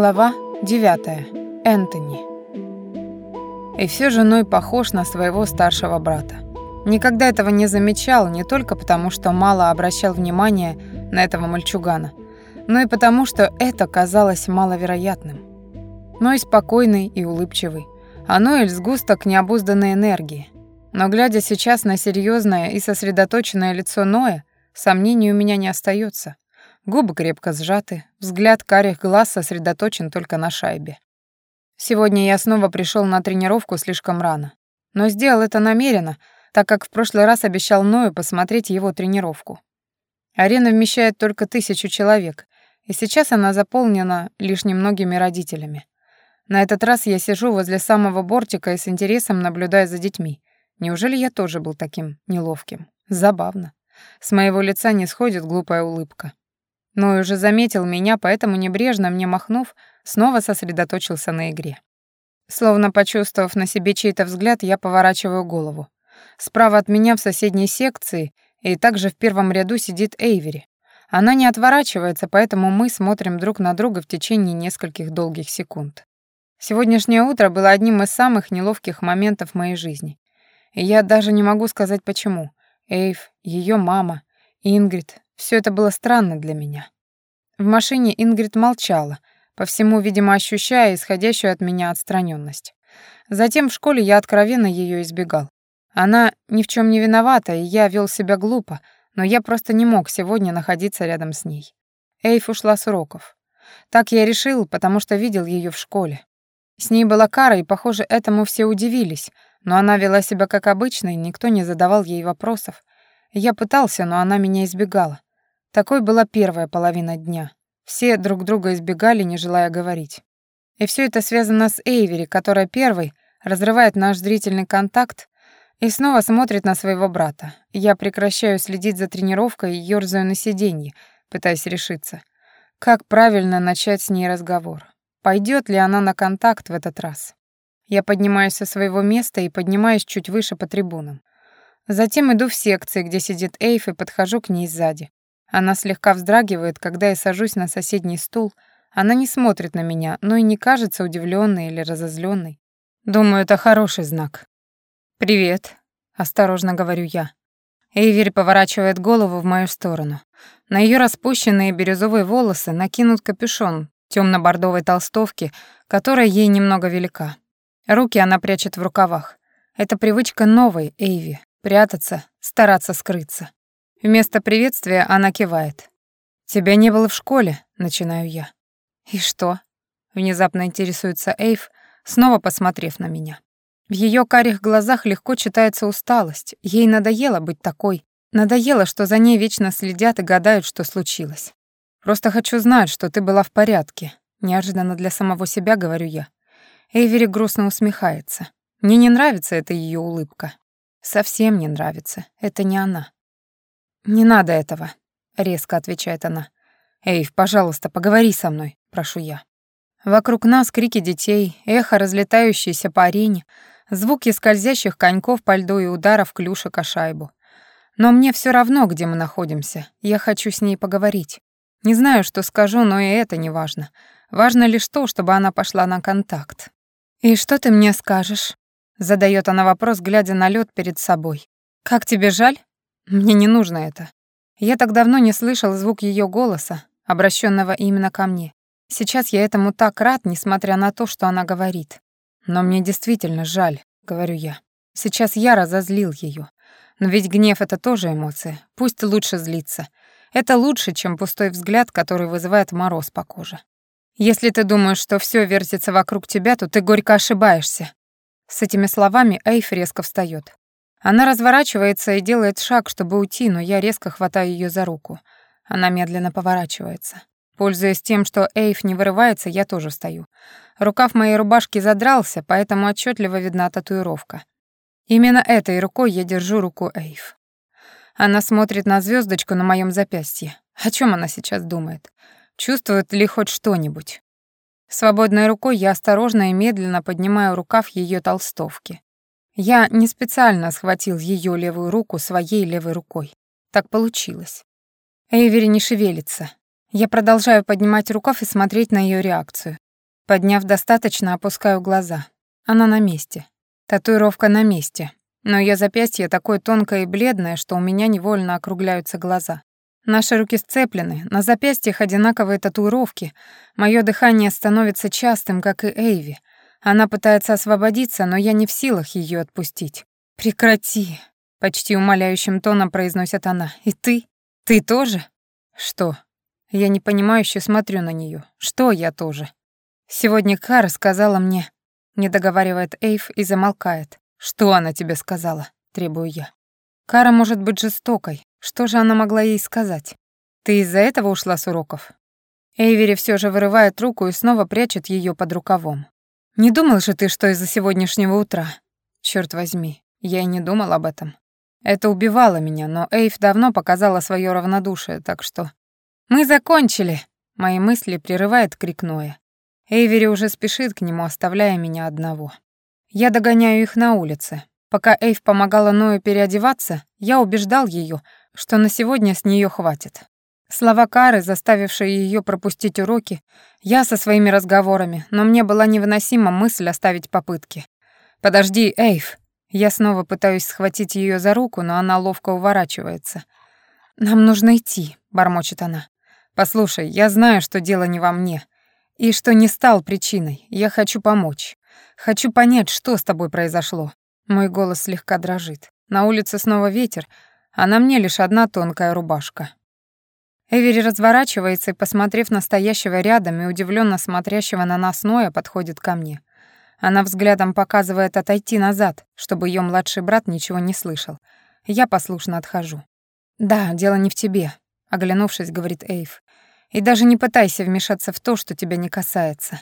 Глава 9. Энтони. И все же Ной похож на своего старшего брата. Никогда этого не замечал, не только потому, что мало обращал внимания на этого мальчугана, но и потому, что это казалось маловероятным. Ной спокойный и улыбчивый, а Ноэль сгусток необузданной энергии. Но глядя сейчас на серьезное и сосредоточенное лицо Ноя, сомнений у меня не остается. Губы крепко сжаты, взгляд карих глаз сосредоточен только на шайбе. Сегодня я снова пришел на тренировку слишком рано. Но сделал это намеренно, так как в прошлый раз обещал Ною посмотреть его тренировку. Арена вмещает только тысячу человек, и сейчас она заполнена лишь немногими родителями. На этот раз я сижу возле самого бортика и с интересом наблюдаю за детьми. Неужели я тоже был таким неловким? Забавно. С моего лица не сходит глупая улыбка. Но уже заметил меня, поэтому небрежно мне махнув, снова сосредоточился на игре. Словно почувствовав на себе чей-то взгляд, я поворачиваю голову. Справа от меня в соседней секции и также в первом ряду сидит Эйвери. Она не отворачивается, поэтому мы смотрим друг на друга в течение нескольких долгих секунд. Сегодняшнее утро было одним из самых неловких моментов моей жизни. И я даже не могу сказать почему. Эйв, ее мама, Ингрид, все это было странно для меня. В машине Ингрид молчала, по всему, видимо, ощущая исходящую от меня отстраненность. Затем в школе я откровенно ее избегал. Она ни в чем не виновата, и я вел себя глупо, но я просто не мог сегодня находиться рядом с ней. Эйф ушла с уроков. Так я решил, потому что видел ее в школе. С ней была кара, и, похоже, этому все удивились, но она вела себя как обычно, и никто не задавал ей вопросов. Я пытался, но она меня избегала. Такой была первая половина дня. Все друг друга избегали, не желая говорить. И все это связано с Эйвери, которая первой разрывает наш зрительный контакт и снова смотрит на своего брата. Я прекращаю следить за тренировкой и ёрзаю на сиденье, пытаясь решиться. Как правильно начать с ней разговор? Пойдет ли она на контакт в этот раз? Я поднимаюсь со своего места и поднимаюсь чуть выше по трибунам. Затем иду в секции, где сидит Эйф, и подхожу к ней сзади. Она слегка вздрагивает, когда я сажусь на соседний стул. Она не смотрит на меня, но и не кажется удивленной или разозленной. Думаю, это хороший знак. «Привет», — осторожно говорю я. Эйвери поворачивает голову в мою сторону. На ее распущенные бирюзовые волосы накинут капюшон темно-бордовой толстовки, которая ей немного велика. Руки она прячет в рукавах. Это привычка новой Эйви — прятаться, стараться скрыться. Вместо приветствия она кивает. «Тебя не было в школе», — начинаю я. «И что?» — внезапно интересуется Эйв, снова посмотрев на меня. В ее карих глазах легко читается усталость. Ей надоело быть такой. Надоело, что за ней вечно следят и гадают, что случилось. «Просто хочу знать, что ты была в порядке», — неожиданно для самого себя говорю я. Эйвери грустно усмехается. Мне не нравится эта ее улыбка. Совсем не нравится. Это не она. «Не надо этого», — резко отвечает она. «Эйв, пожалуйста, поговори со мной», — прошу я. Вокруг нас крики детей, эхо, разлетающееся по арене, звуки скользящих коньков по льду и ударов клюшек о шайбу. Но мне все равно, где мы находимся. Я хочу с ней поговорить. Не знаю, что скажу, но и это не важно. Важно лишь то, чтобы она пошла на контакт. «И что ты мне скажешь?» — задает она вопрос, глядя на лед перед собой. «Как тебе жаль?» Мне не нужно это. Я так давно не слышал звук ее голоса, обращенного именно ко мне. Сейчас я этому так рад, несмотря на то, что она говорит. Но мне действительно жаль, говорю я. Сейчас я разозлил ее. Но ведь гнев — это тоже эмоция. Пусть лучше злиться. Это лучше, чем пустой взгляд, который вызывает мороз по коже. Если ты думаешь, что все вертится вокруг тебя, то ты горько ошибаешься. С этими словами Эйф резко встает. Она разворачивается и делает шаг, чтобы уйти, но я резко хватаю ее за руку. Она медленно поворачивается. Пользуясь тем, что Эйв не вырывается, я тоже встаю. Рукав моей рубашки задрался, поэтому отчетливо видна татуировка. Именно этой рукой я держу руку Эйв. Она смотрит на звездочку на моем запястье. О чем она сейчас думает? Чувствует ли хоть что-нибудь? Свободной рукой я осторожно и медленно поднимаю рукав ее толстовки. Я не специально схватил ее левую руку своей левой рукой. Так получилось. Эйвери не шевелится. Я продолжаю поднимать рукав и смотреть на ее реакцию. Подняв достаточно, опускаю глаза. Она на месте. Татуировка на месте. Но ее запястье такое тонкое и бледное, что у меня невольно округляются глаза. Наши руки сцеплены, на запястьях одинаковые татуировки. Мое дыхание становится частым, как и Эйви. Она пытается освободиться, но я не в силах ее отпустить. «Прекрати!» — почти умоляющим тоном произносит она. «И ты? Ты тоже?» «Что?» Я непонимающе смотрю на нее. «Что я тоже?» «Сегодня Кара сказала мне...» Не договаривает Эйв и замолкает. «Что она тебе сказала?» — требую я. Кара может быть жестокой. Что же она могла ей сказать? Ты из-за этого ушла с уроков? Эйвери все же вырывает руку и снова прячет ее под рукавом. Не думал же ты, что из-за сегодняшнего утра? Черт возьми, я и не думал об этом. Это убивало меня, но Эйв давно показала свое равнодушие, так что... «Мы закончили!» Мои мысли прерывает крик Ноя. Эйвери уже спешит к нему, оставляя меня одного. Я догоняю их на улице. Пока Эйв помогала Ною переодеваться, я убеждал ее, что на сегодня с нее хватит. Слова Кары, заставившие ее пропустить уроки, я со своими разговорами, но мне была невыносима мысль оставить попытки. «Подожди, Эйв!» Я снова пытаюсь схватить ее за руку, но она ловко уворачивается. «Нам нужно идти», — бормочет она. «Послушай, я знаю, что дело не во мне, и что не стал причиной. Я хочу помочь. Хочу понять, что с тобой произошло. Мой голос слегка дрожит. На улице снова ветер, а на мне лишь одна тонкая рубашка. Эвери разворачивается и, посмотрев на стоящего рядом и удивленно смотрящего на нас Ноя, подходит ко мне. Она взглядом показывает отойти назад, чтобы ее младший брат ничего не слышал. Я послушно отхожу. «Да, дело не в тебе», — оглянувшись, говорит Эйв. «И даже не пытайся вмешаться в то, что тебя не касается.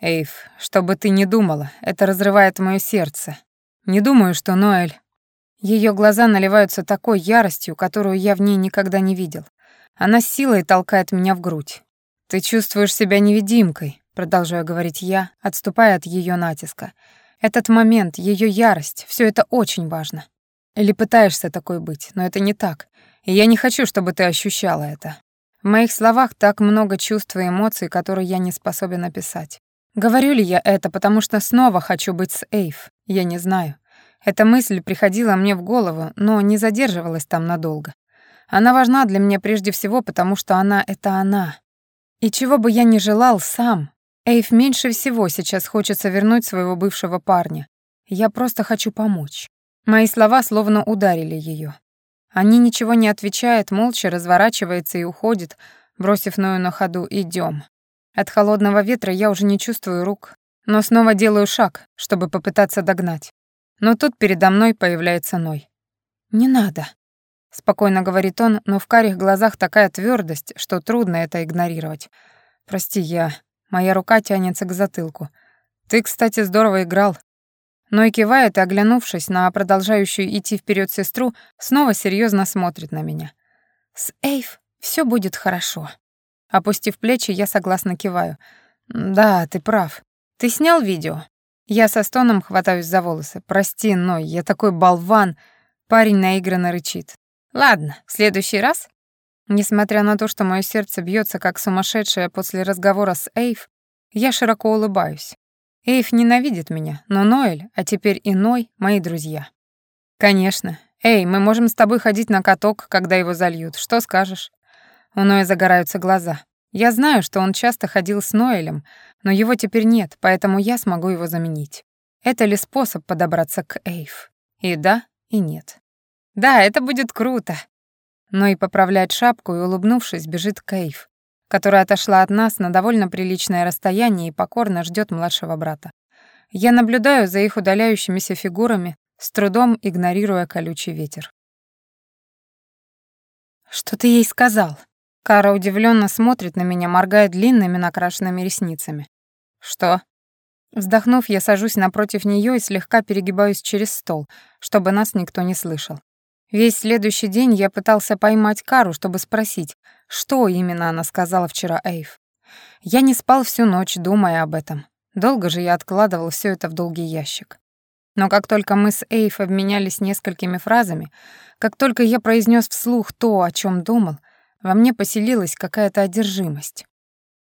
Эйв, что бы ты ни думала, это разрывает моё сердце. Не думаю, что Ноэль... Её глаза наливаются такой яростью, которую я в ней никогда не видел. Она силой толкает меня в грудь. «Ты чувствуешь себя невидимкой», — продолжаю говорить я, отступая от её натиска. «Этот момент, её ярость, всё это очень важно. Или пытаешься такой быть, но это не так. И я не хочу, чтобы ты ощущала это. В моих словах так много чувств и эмоций, которые я не способен описать. Говорю ли я это, потому что снова хочу быть с Эйв? Я не знаю. Эта мысль приходила мне в голову, но не задерживалась там надолго. Она важна для меня прежде всего, потому что она — это она. И чего бы я ни желал сам, Эйв меньше всего сейчас хочется вернуть своего бывшего парня. Я просто хочу помочь. Мои слова словно ударили ее. Они ничего не отвечает, молча разворачивается и уходит, бросив Ною на ходу «идём». От холодного ветра я уже не чувствую рук, но снова делаю шаг, чтобы попытаться догнать. Но тут передо мной появляется Ной. «Не надо», — спокойно говорит он, но в карих глазах такая твердость, что трудно это игнорировать. «Прости, я...» Моя рука тянется к затылку. «Ты, кстати, здорово играл». Ной кивает и, оглянувшись на продолжающую идти вперед сестру, снова серьезно смотрит на меня. «С Эйв все будет хорошо». Опустив плечи, я согласно киваю. «Да, ты прав. Ты снял видео?» Я со стоном хватаюсь за волосы. «Прости, Ной, я такой болван!» Парень наигранно рычит. «Ладно, в следующий раз?» Несмотря на то, что мое сердце бьется как сумасшедшее после разговора с Эйв, я широко улыбаюсь. Эйв ненавидит меня, но Ноэль, а теперь и Ной — мои друзья. «Конечно. Эй, мы можем с тобой ходить на каток, когда его зальют. Что скажешь?» У Ноя загораются глаза. Я знаю, что он часто ходил с Ноэлем, но его теперь нет, поэтому я смогу его заменить. Это ли способ подобраться к Эйв? И да, и нет. Да, это будет круто. Но и поправляет шапку и, улыбнувшись, бежит к Эйв, которая отошла от нас на довольно приличное расстояние и покорно ждет младшего брата. Я наблюдаю за их удаляющимися фигурами, с трудом игнорируя колючий ветер. «Что ты ей сказал?» Кара удивленно смотрит на меня, моргая длинными накрашенными ресницами. «Что?» Вздохнув, я сажусь напротив нее и слегка перегибаюсь через стол, чтобы нас никто не слышал. Весь следующий день я пытался поймать Кару, чтобы спросить, что именно она сказала вчера Эйв. Я не спал всю ночь, думая об этом. Долго же я откладывал все это в долгий ящик. Но как только мы с Эйв обменялись несколькими фразами, как только я произнес вслух то, о чем думал, во мне поселилась какая-то одержимость.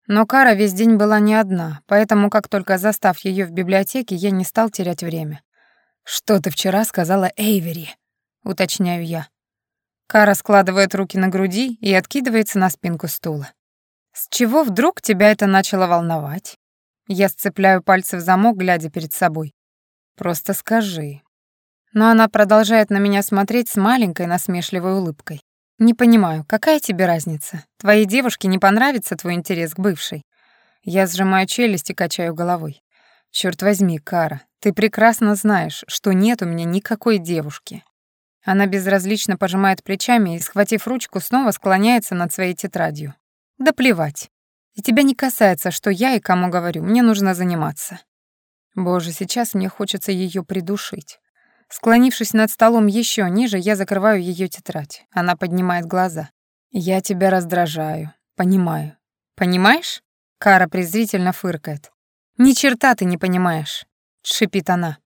Но Кара весь день была не одна, поэтому, как только застав ее в библиотеке, я не стал терять время. «Что ты вчера сказала Эйвери?» — уточняю я. Кара складывает руки на груди и откидывается на спинку стула. «С чего вдруг тебя это начало волновать?» Я сцепляю пальцы в замок, глядя перед собой. «Просто скажи». Но она продолжает на меня смотреть с маленькой насмешливой улыбкой. «Не понимаю, какая тебе разница? Твоей девушке не понравится твой интерес к бывшей?» Я сжимаю челюсть и качаю головой. «Чёрт возьми, Кара, ты прекрасно знаешь, что нет у меня никакой девушки». Она безразлично пожимает плечами и, схватив ручку, снова склоняется над своей тетрадью. «Да плевать. И тебя не касается, что я и кому говорю, мне нужно заниматься». Боже, сейчас мне хочется её придушить. Склонившись над столом еще ниже, я закрываю ее тетрадь. Она поднимает глаза. «Я тебя раздражаю. Понимаю». «Понимаешь?» Кара презрительно фыркает. «Ни черта ты не понимаешь», — шипит она.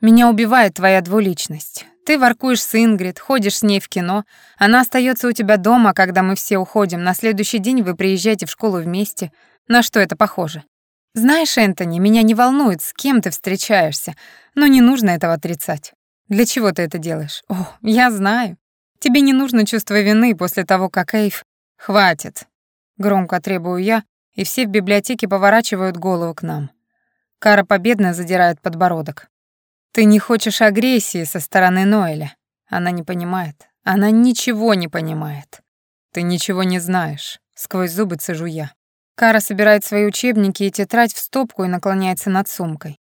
«Меня убивает твоя двуличность. Ты воркуешь с Ингрид, ходишь с ней в кино, она остается у тебя дома, когда мы все уходим, на следующий день вы приезжаете в школу вместе. На что это похоже? Знаешь, Энтони, меня не волнует, с кем ты встречаешься, но не нужно этого отрицать. Для чего ты это делаешь? О, я знаю. Тебе не нужно чувство вины после того, как Эйв... Хватит. Громко требую я, и все в библиотеке поворачивают голову к нам. Кара победно задирает подбородок. Ты не хочешь агрессии со стороны Ноэля. Она не понимает. Она ничего не понимает. Ты ничего не знаешь. Сквозь зубы цежу я. Кара собирает свои учебники и тетрадь в стопку и наклоняется над сумкой.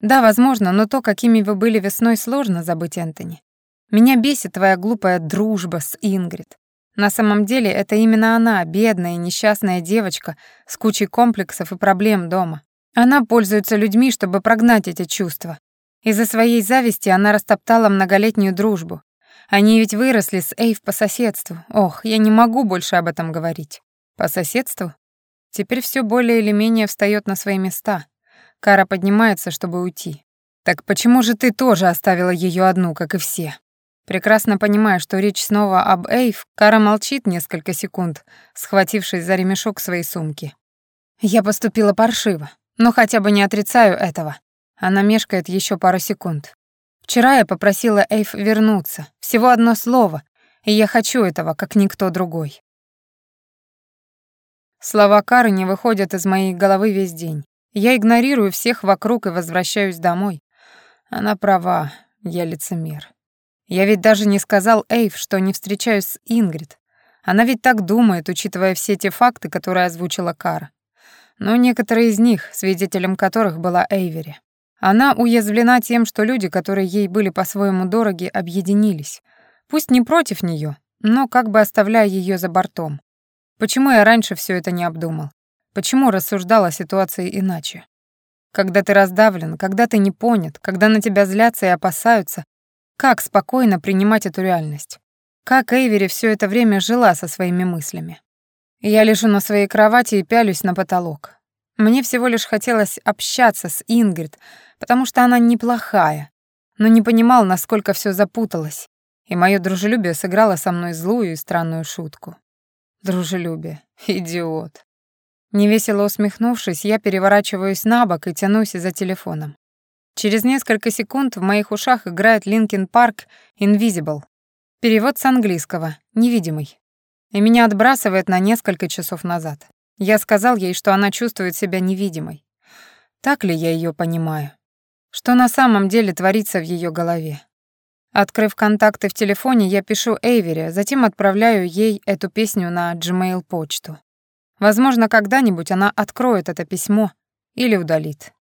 Да, возможно, но то, какими вы были весной, сложно забыть, Энтони. Меня бесит твоя глупая дружба с Ингрид. На самом деле, это именно она, бедная и несчастная девочка с кучей комплексов и проблем дома. Она пользуется людьми, чтобы прогнать эти чувства. Из-за своей зависти она растоптала многолетнюю дружбу. Они ведь выросли с Эйв по соседству. Ох, я не могу больше об этом говорить. По соседству? Теперь все более или менее встает на свои места. Кара поднимается, чтобы уйти. «Так почему же ты тоже оставила ее одну, как и все?» Прекрасно понимая, что речь снова об Эйв, Кара молчит несколько секунд, схватившись за ремешок своей сумки. «Я поступила паршиво, но хотя бы не отрицаю этого». Она мешкает еще пару секунд. «Вчера я попросила Эйв вернуться. Всего одно слово, и я хочу этого, как никто другой». Слова Кары не выходят из моей головы весь день. Я игнорирую всех вокруг и возвращаюсь домой. Она права, я лицемер. Я ведь даже не сказал Эйв, что не встречаюсь с Ингрид. Она ведь так думает, учитывая все те факты, которые озвучила Кара. Но некоторые из них, свидетелем которых была Эйвери. Она уязвлена тем, что люди, которые ей были по-своему дороги, объединились. Пусть не против нее, но как бы оставляя ее за бортом. Почему я раньше все это не обдумал? Почему рассуждал о ситуации иначе? Когда ты раздавлен, когда ты не понят, когда на тебя злятся и опасаются, как спокойно принимать эту реальность? Как Эйвери все это время жила со своими мыслями? Я лежу на своей кровати и пялюсь на потолок. Мне всего лишь хотелось общаться с Ингрид, потому что она неплохая, но не понимал, насколько все запуталось, и мое дружелюбие сыграло со мной злую и странную шутку. Дружелюбие. Идиот. Невесело усмехнувшись, я переворачиваюсь на бок и тянусь за телефоном. Через несколько секунд в моих ушах играет Linkin Park Invisible. Перевод с английского «невидимый». И меня отбрасывает на несколько часов назад. Я сказал ей, что она чувствует себя невидимой. Так ли я ее понимаю? Что на самом деле творится в ее голове? Открыв контакты в телефоне, я пишу Эйвери, затем отправляю ей эту песню на Gmail почту. Возможно, когда-нибудь она откроет это письмо или удалит.